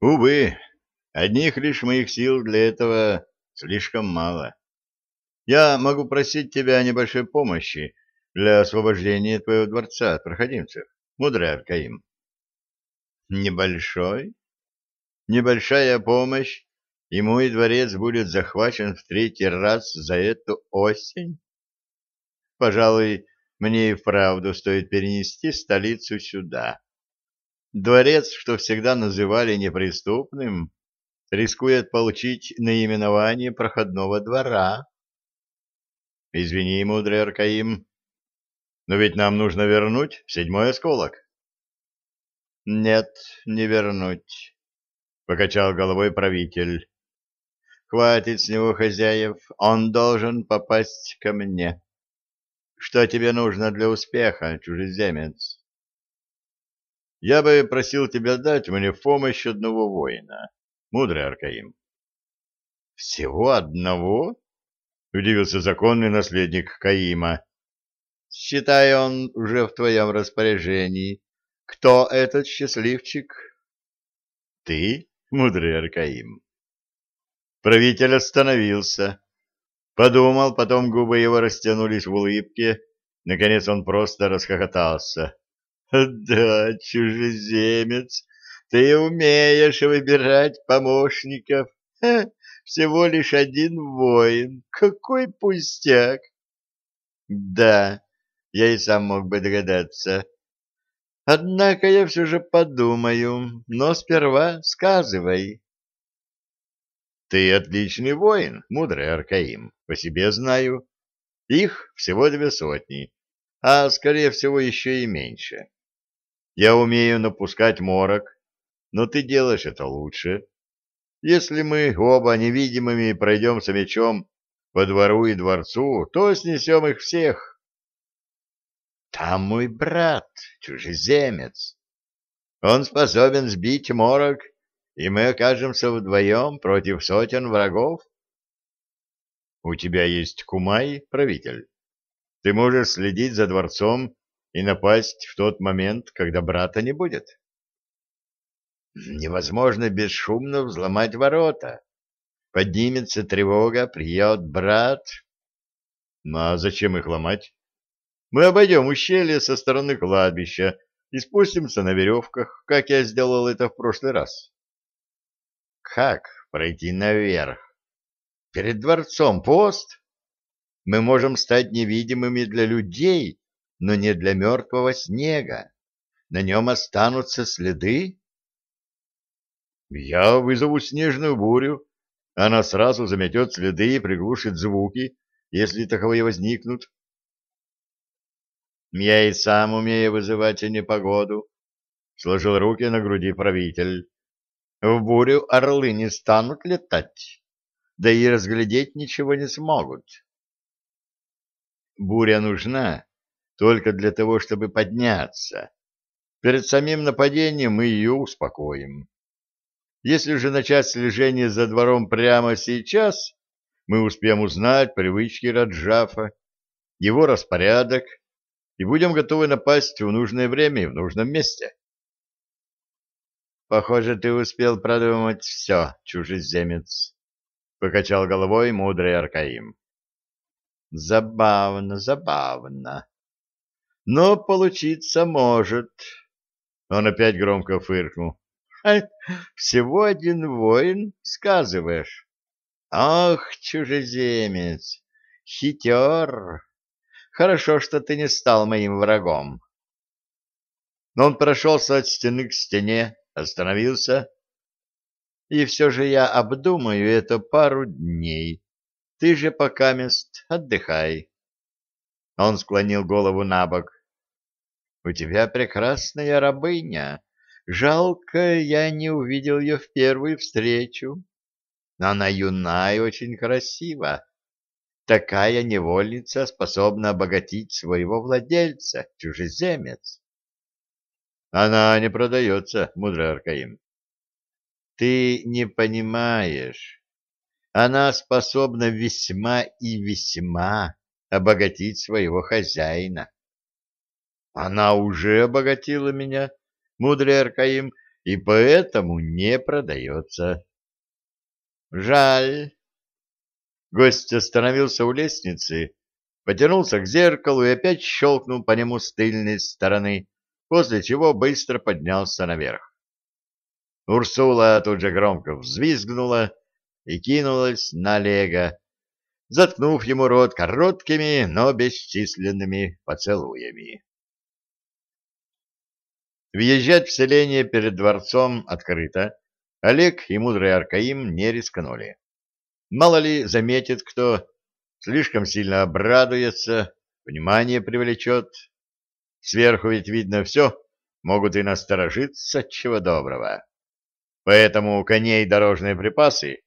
Увы, одних лишь моих сил для этого слишком мало. Я могу просить тебя о небольшой помощи для освобождения твоего дворца от проходимцев, мудрый Аркаим. Небольшой? Небольшая помощь, и мой дворец будет захвачен в третий раз за эту осень? Пожалуй, мне и вправду стоит перенести столицу сюда. Дворец, что всегда называли неприступным, рискует получить наименование проходного двора. Извини, мудрый Аркаим, но ведь нам нужно вернуть седьмой осколок. Нет, не вернуть, покачал головой правитель. Хватит с него хозяев, он должен попасть ко мне. Что тебе нужно для успеха, чужеземец? Я бы просил тебя дать мне в помощь одного воина, мудрый Аркаим. Всего одного? Удивился законный наследник Каима. Считай, он уже в твоем распоряжении. Кто этот счастливчик? Ты, мудрый Аркаим. Правитель остановился. Подумал, потом губы его растянулись в улыбке. Наконец он просто расхохотался. Да, чужеземец, ты умеешь выбирать помощников. Всего лишь один воин. Какой пустяк. Да, я и сам мог бы догадаться. Однако я все же подумаю, но сперва сказывай. Ты отличный воин, мудрый Аркаим, по себе знаю. Их всего две сотни, а, скорее всего, еще и меньше. Я умею напускать морок, но ты делаешь это лучше. Если мы оба невидимыми пройдемся мечом по двору и дворцу, то снесем их всех. Там мой брат, чужеземец. Он способен сбить морок, и мы окажемся вдвоем против сотен врагов. У тебя есть кумай, правитель. Ты можешь следить за дворцом и напасть в тот момент, когда брата не будет. Невозможно бесшумно взломать ворота. Поднимется тревога, придет брат. Ну, а зачем их ломать? Мы обойдем ущелье со стороны кладбища и спустимся на веревках, как я сделал это в прошлый раз. Как пройти наверх? Перед дворцом пост? Мы можем стать невидимыми для людей, но не для мертвого снега. На нем останутся следы? Я вызову снежную бурю. Она сразу заметет следы и приглушит звуки, если таковые возникнут. Я и сам умею вызывать непогоду, — сложил руки на груди правитель. В бурю орлы не станут летать, да и разглядеть ничего не смогут. Буря нужна, только для того, чтобы подняться. Перед самим нападением мы ее успокоим. Если же начать слежение за двором прямо сейчас, мы успеем узнать привычки Раджафа, его распорядок, и будем готовы напасть в нужное время и в нужном месте. Похоже, ты успел продумать все, чужеземец, — покачал головой мудрый Аркаим. Забавно, забавно. Но получиться может. Он опять громко фыркнул. Всего один воин, сказываешь? Ах, чужеземец, хитер. Хорошо, что ты не стал моим врагом. Но он прошелся от стены к стене, остановился. И все же я обдумаю это пару дней. Ты же пока мест отдыхай. Он склонил голову на бок. — У тебя прекрасная рабыня. Жалко, я не увидел ее в первую встречу. Она юна и очень красива. Такая невольница способна обогатить своего владельца, чужеземец. Она не продается, мудрый Аркаим. Ты не понимаешь. Она способна весьма и весьма обогатить своего хозяина. Она уже обогатила меня, мудрый Аркаим, и поэтому не продается. Жаль. Гость остановился у лестницы, потянулся к зеркалу и опять щелкнул по нему с тыльной стороны, после чего быстро поднялся наверх. Урсула тут же громко взвизгнула и кинулась на Олега, заткнув ему рот короткими, но бесчисленными поцелуями. Въезжать в селение перед дворцом открыто Олег и мудрый Аркаим не рискнули. Мало ли заметит кто, слишком сильно обрадуется, внимание привлечет. Сверху ведь видно все, могут и насторожиться, чего доброго. Поэтому коней дорожные припасы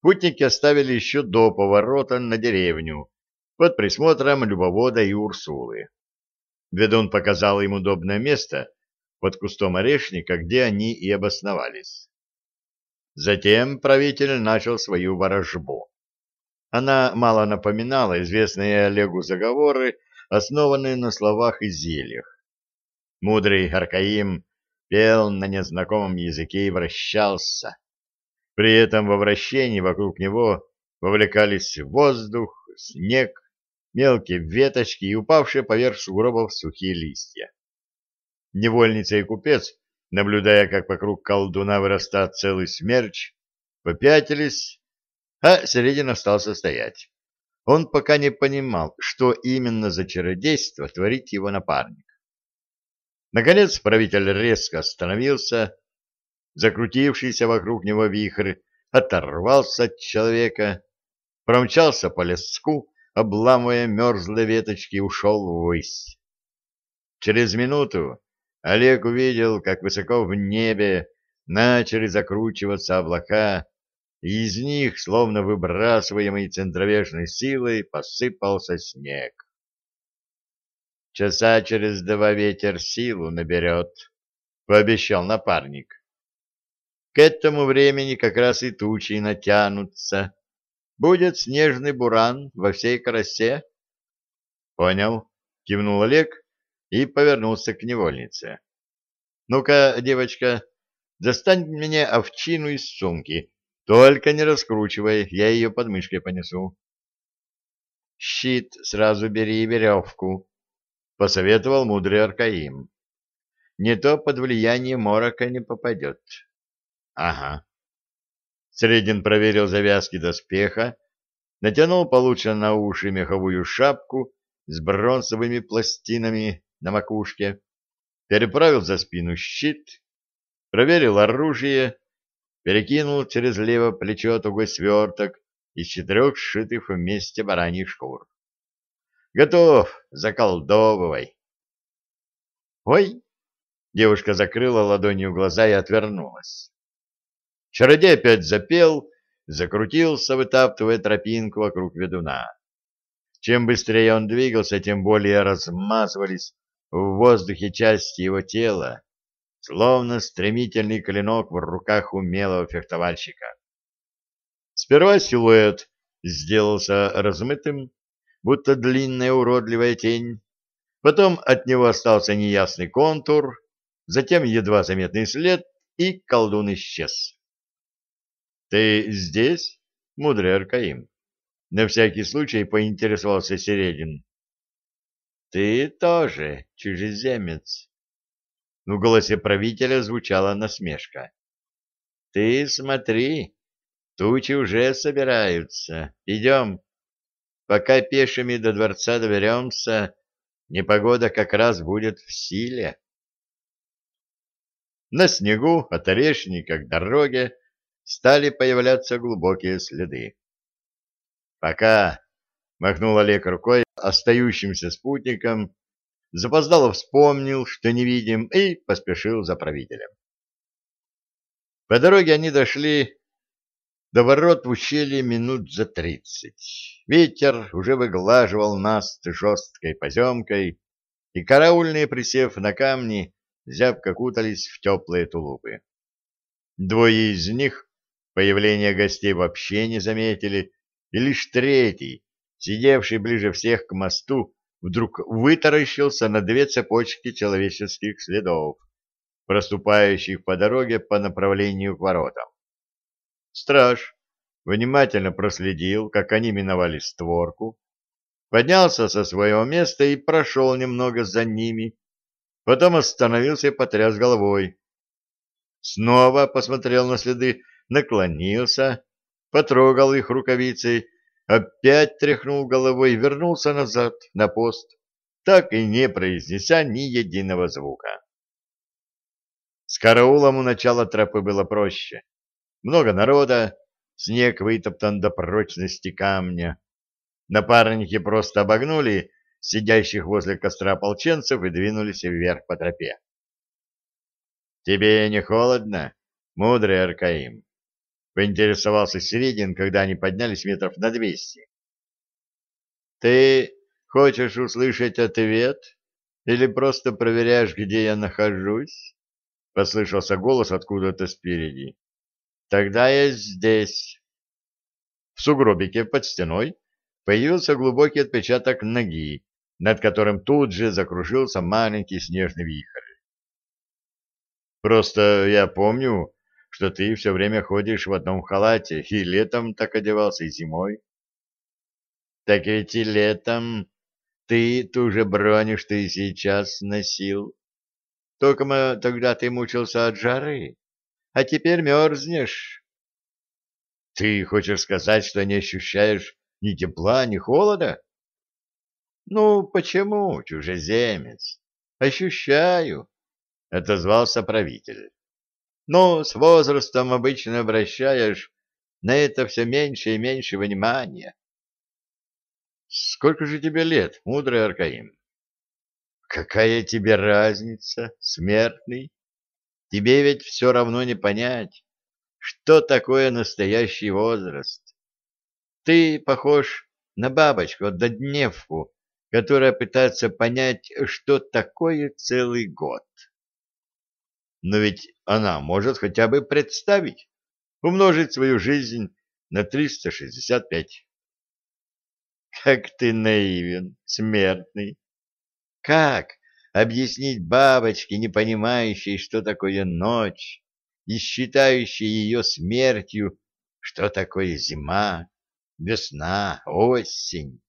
путники оставили еще до поворота на деревню, под присмотром Любовода и Урсулы. Ведун показал им удобное место под кустом орешника, где они и обосновались. Затем правитель начал свою ворожбу. Она мало напоминала известные Олегу заговоры, основанные на словах и зельях. Мудрый Аркаим пел на незнакомом языке и вращался. При этом во вращении вокруг него вовлекались воздух, снег, мелкие веточки и упавшие поверх сугробов сухие листья. Невольница и купец, наблюдая, как вокруг колдуна вырастает целый смерч, попятились, а Середин остался стоять. Он пока не понимал, что именно за чародейство творит его напарник. Наконец правитель резко остановился, закрутившийся вокруг него вихрь оторвался от человека, промчался по леску, обламывая мерзлые веточки, и ушел ввысь. Через минуту Олег увидел, как высоко в небе начали закручиваться облака, и из них, словно выбрасываемый центробежной силой, посыпался снег. «Часа через два ветер силу наберет», — пообещал напарник. «К этому времени как раз и тучи натянутся. Будет снежный буран во всей красе». «Понял», — кивнул Олег, — и повернулся к невольнице. «Ну-ка, девочка, достань мне овчину из сумки, только не раскручивай, я ее под мышкой понесу». «Щит сразу бери и веревку», — посоветовал мудрый Аркаим. «Не то под влияние морока не попадет». «Ага». Средин проверил завязки доспеха, натянул получше на уши меховую шапку с бронзовыми пластинами на макушке, переправил за спину щит, проверил оружие, перекинул через левое плечо тугой сверток из четырех сшитых вместе бараньих шкур. «Готов! Заколдовывай!» «Ой!» — девушка закрыла ладонью глаза и отвернулась. Чародей опять запел, закрутился, вытаптывая тропинку вокруг ведуна. Чем быстрее он двигался, тем более размазывались в воздухе части его тела, словно стремительный клинок в руках умелого фехтовальщика. Сперва силуэт сделался размытым, будто длинная уродливая тень, потом от него остался неясный контур, затем едва заметный след, и колдун исчез. — Ты здесь, мудрый Аркаим? — на всякий случай поинтересовался Середин. Ты тоже чужеземец. В голосе правителя звучала насмешка. Ты смотри, тучи уже собираются. Идем. Пока пешими до дворца доберемся, непогода как раз будет в силе. На снегу от орешника к дороге стали появляться глубокие следы. «Пока!» — махнул Олег рукой остающимся спутником, запоздало вспомнил, что не видим, и поспешил за правителем. По дороге они дошли до ворот в ущелье минут за тридцать. Ветер уже выглаживал нас жесткой поземкой, и караульные, присев на камни, зябко кутались в теплые тулупы. Двое из них появление гостей вообще не заметили, и лишь третий, сидевший ближе всех к мосту, вдруг вытаращился на две цепочки человеческих следов, проступающих по дороге по направлению к воротам. Страж внимательно проследил, как они миновали створку, поднялся со своего места и прошел немного за ними, потом остановился и потряс головой. Снова посмотрел на следы, наклонился, потрогал их рукавицей, опять тряхнул головой и вернулся назад на пост, так и не произнеся ни единого звука. С караулом у начала тропы было проще. Много народа, снег вытоптан до прочности камня. Напарники просто обогнули сидящих возле костра ополченцев и двинулись вверх по тропе. «Тебе не холодно, мудрый Аркаим?» — поинтересовался Середин, когда они поднялись метров на двести. «Ты хочешь услышать ответ или просто проверяешь, где я нахожусь?» — послышался голос откуда-то спереди. «Тогда я здесь». В сугробике под стеной появился глубокий отпечаток ноги, над которым тут же закружился маленький снежный вихрь. Просто я помню, что ты все время ходишь в одном халате, и летом так одевался, и зимой. Так ведь и летом ты ту же броню, что и сейчас носил. Только тогда ты мучился от жары, а теперь мерзнешь. Ты хочешь сказать, что не ощущаешь ни тепла, ни холода? Ну, почему, чужеземец? Ощущаю. — отозвался правитель. «Ну, с возрастом обычно обращаешь на это все меньше и меньше внимания». «Сколько же тебе лет, мудрый Аркаим?» «Какая тебе разница, смертный? Тебе ведь все равно не понять, что такое настоящий возраст. Ты похож на бабочку-додневку, которая пытается понять, что такое целый год. Но ведь она может хотя бы представить, умножить свою жизнь на 365. Как ты наивен, смертный! Как объяснить бабочке, не понимающей, что такое ночь, и считающей ее смертью, что такое зима, весна, осень?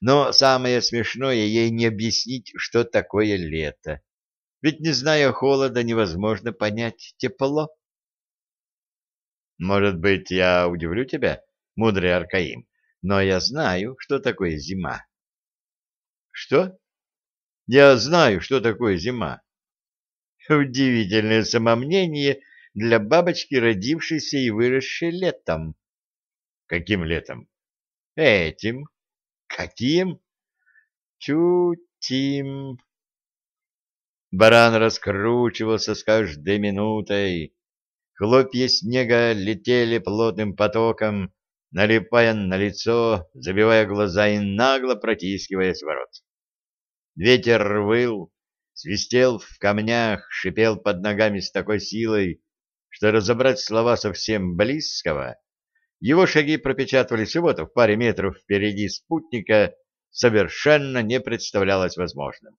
Но самое смешное ей не объяснить, что такое лето ведь, не зная холода, невозможно понять тепло. Может быть, я удивлю тебя, мудрый Аркаим, но я знаю, что такое зима. Что? Я знаю, что такое зима. Удивительное самомнение для бабочки, родившейся и выросшей летом. Каким летом? Этим. Каким? Чутим. Баран раскручивался с каждой минутой. Хлопья снега летели плотным потоком, налипая на лицо, забивая глаза и нагло протискиваясь в ворот. Ветер выл, свистел в камнях, шипел под ногами с такой силой, что разобрать слова совсем близкого, его шаги пропечатывали всего-то в паре метров впереди спутника, совершенно не представлялось возможным.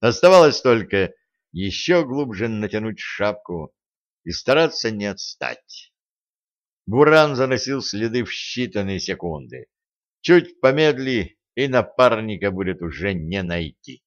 Оставалось только еще глубже натянуть шапку и стараться не отстать. Буран заносил следы в считанные секунды. Чуть помедли, и напарника будет уже не найти.